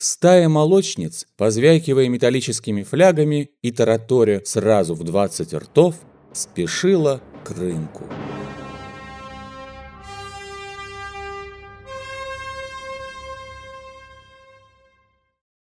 Стая молочниц, позвякивая металлическими флягами и тараторя сразу в двадцать ртов, спешила к рынку.